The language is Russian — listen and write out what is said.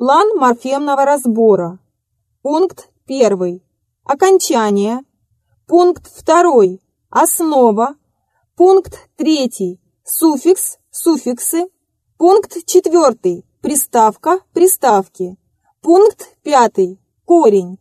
План морфемного разбора. Пункт 1. Окончание. Пункт 2. Основа. Пункт 3. Суффикс, суффиксы. Пункт 4. Приставка, приставки. Пункт 5. Корень.